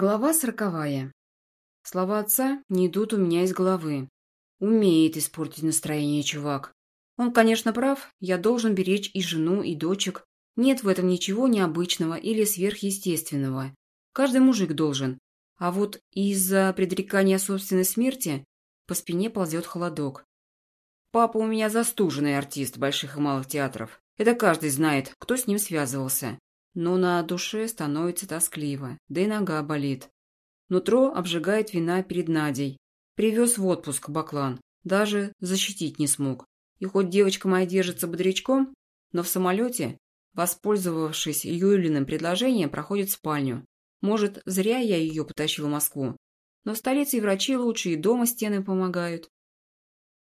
Глава сороковая. Слова отца не идут у меня из головы. Умеет испортить настроение чувак. Он, конечно, прав, я должен беречь и жену, и дочек. Нет в этом ничего необычного или сверхъестественного. Каждый мужик должен. А вот из-за предрекания собственной смерти по спине ползет холодок. Папа у меня застуженный артист больших и малых театров. Это каждый знает, кто с ним связывался но на душе становится тоскливо, да и нога болит. Нутро обжигает вина перед Надей. Привез в отпуск баклан, даже защитить не смог. И хоть девочка моя держится бодрячком, но в самолете, воспользовавшись Юлиным предложением, проходит в спальню. Может, зря я ее потащил в Москву. Но в столице и врачи лучше, и дома стены помогают.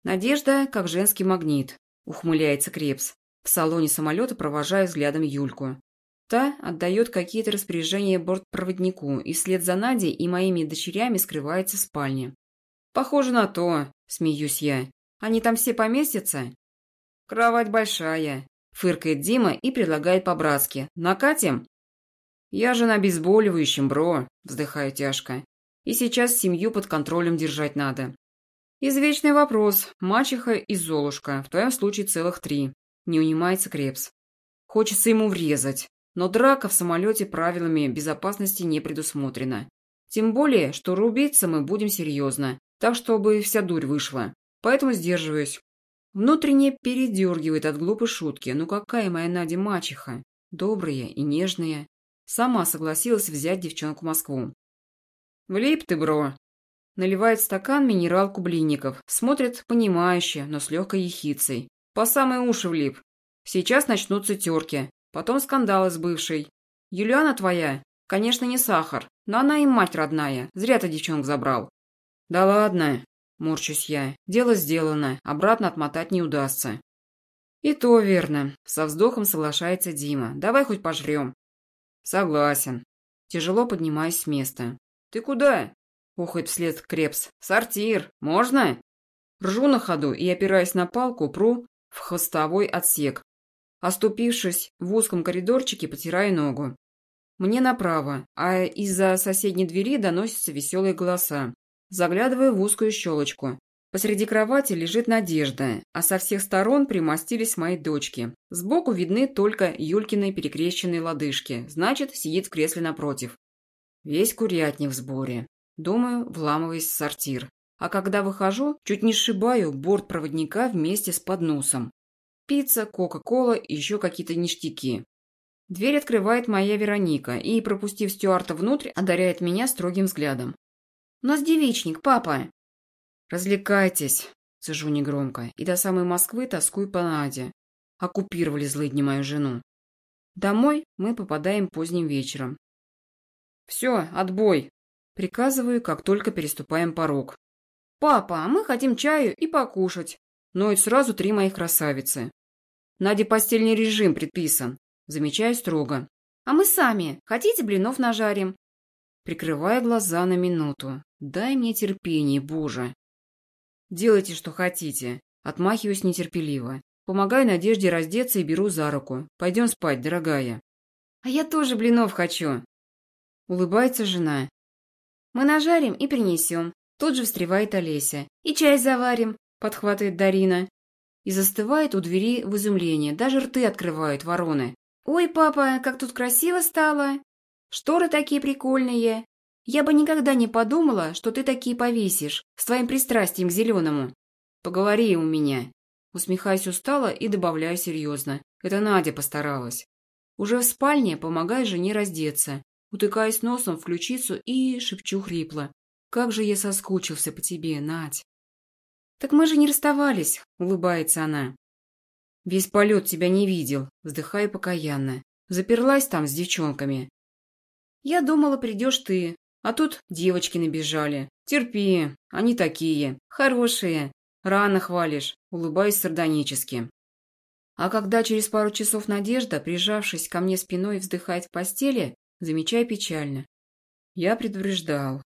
Надежда, как женский магнит, ухмыляется Крепс. В салоне самолета провожаю взглядом Юльку. Та отдает какие-то распоряжения бортпроводнику, и вслед за Надей и моими дочерями скрывается в спальне. «Похоже на то», – смеюсь я. «Они там все поместятся?» «Кровать большая», – фыркает Дима и предлагает по-братски. «Накатим?» «Я же на обезболивающем, бро», – вздыхаю тяжко. «И сейчас семью под контролем держать надо». «Извечный вопрос. Мачеха и Золушка. В твоем случае целых три». Не унимается Крепс. Хочется ему врезать. Но драка в самолете правилами безопасности не предусмотрена. Тем более, что рубиться мы будем серьезно, так чтобы вся дурь вышла. Поэтому сдерживаюсь. Внутренне передергивает от глупой шутки. Ну какая моя Надя мачеха? Добрая и нежная. Сама согласилась взять девчонку Москву. «Влип ты, бро!» Наливает стакан минералку блинников. Смотрит понимающе, но с легкой ехицей. По самые уши влип. Сейчас начнутся терки. Потом скандалы с бывшей. Юлиана твоя, конечно, не сахар, но она и мать родная. Зря ты девчонок забрал. Да ладно, морчусь я. Дело сделано, обратно отмотать не удастся. И то верно. Со вздохом соглашается Дима. Давай хоть пожрем. Согласен. Тяжело поднимаюсь с места. Ты куда? Ухает вслед Крепс. Сортир. Можно? Ржу на ходу и, опираясь на палку, пру в хвостовой отсек, Оступившись в узком коридорчике, потираю ногу. Мне направо, а из-за соседней двери доносятся веселые голоса. Заглядываю в узкую щелочку. Посреди кровати лежит Надежда, а со всех сторон примостились мои дочки. Сбоку видны только Юлькины перекрещенные лодыжки, значит, сидит в кресле напротив. Весь курятник в сборе. Думаю, вламываясь в сортир. А когда выхожу, чуть не сшибаю борт проводника вместе с подносом. Пицца, кока-кола и еще какие-то ништяки. Дверь открывает моя Вероника и, пропустив Стюарта внутрь, одаряет меня строгим взглядом. «У нас девичник, папа!» «Развлекайтесь!» – сижу негромко, и до самой Москвы тоскую по Наде. Оккупировали злыдни мою жену. Домой мы попадаем поздним вечером. «Все, отбой!» – приказываю, как только переступаем порог. «Папа, а мы хотим чаю и покушать!» Ноют сразу три моих красавицы. Наде постельный режим предписан. Замечаю строго. А мы сами. Хотите, блинов нажарим? Прикрывая глаза на минуту. Дай мне терпение, боже. Делайте, что хотите. Отмахиваюсь нетерпеливо. Помогаю Надежде раздеться и беру за руку. Пойдем спать, дорогая. А я тоже блинов хочу. Улыбается жена. Мы нажарим и принесем. Тут же встревает Олеся. И чай заварим подхватывает Дарина. И застывает у двери в изумлении. Даже рты открывают вороны. «Ой, папа, как тут красиво стало! Шторы такие прикольные! Я бы никогда не подумала, что ты такие повесишь, с твоим пристрастием к зеленому. Поговори у меня». Усмехаясь устало и добавляю серьезно. Это Надя постаралась. Уже в спальне помогаю жене раздеться. Утыкаясь носом в ключицу и шепчу хрипло. «Как же я соскучился по тебе, Надь!» «Так мы же не расставались», — улыбается она. «Весь полет тебя не видел», — вздыхаю покаянно. «Заперлась там с девчонками». «Я думала, придешь ты, а тут девочки набежали. Терпи, они такие, хорошие. Рано хвалишь», — улыбаюсь сардонически. А когда через пару часов Надежда, прижавшись ко мне спиной, вздыхает в постели, замечаю печально. Я предупреждал.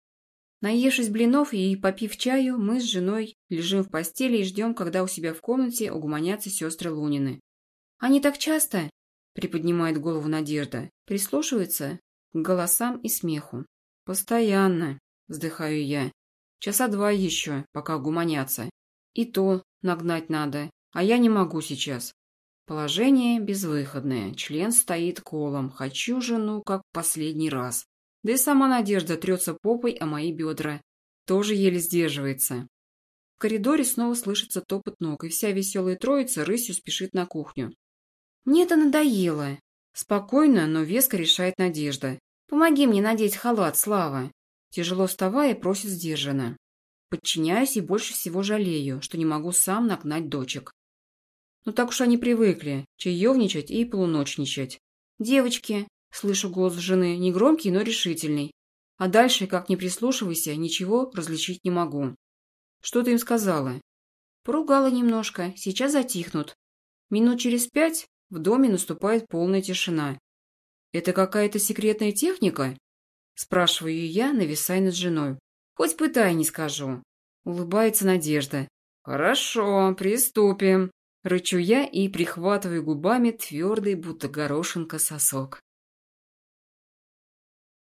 Наевшись блинов и попив чаю, мы с женой лежим в постели и ждем, когда у себя в комнате угомонятся сестры Лунины. «Они так часто?» – приподнимает голову Надежда, прислушивается к голосам и смеху. Постоянно, вздыхаю я. Часа два еще, пока гуманятся. И то нагнать надо, а я не могу сейчас. Положение безвыходное, член стоит колом, хочу жену, как последний раз. Да и сама Надежда трется попой о мои бедра. Тоже еле сдерживается. В коридоре снова слышится топот ног, и вся веселая троица рысью спешит на кухню. Мне это надоело. Спокойно, но веско решает Надежда. Помоги мне надеть халат, Слава. Тяжело вставая, просит сдержанно. Подчиняюсь и больше всего жалею, что не могу сам нагнать дочек. Ну так уж они привыкли, чаевничать и полуночничать. «Девочки!» – слышу голос жены, негромкий, но решительный. А дальше, как ни прислушивайся, ничего различить не могу. Что ты им сказала? Поругала немножко, сейчас затихнут. Минут через пять в доме наступает полная тишина. «Это какая-то секретная техника?» Спрашиваю я, нависая над женой. «Хоть пытай, не скажу». Улыбается Надежда. «Хорошо, приступим». Рычу я и прихватываю губами твердый, будто горошинка, сосок.